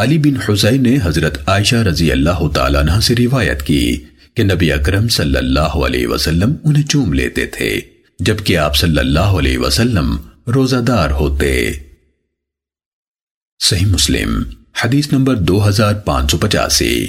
علی بن حسین نے حضرت عائشہ رضی اللہ تعالیٰ عنہ سے روایت کی کہ نبی اکرم صلی اللہ علیہ وسلم انہیں چوم لیتے تھے، جبکہ آپ صلی اللہ علیہ وسلم روزہ دار ہوتے۔ صحیح مسلم، حدیث نمبر دو ہزار پانچ سو پچاسی۔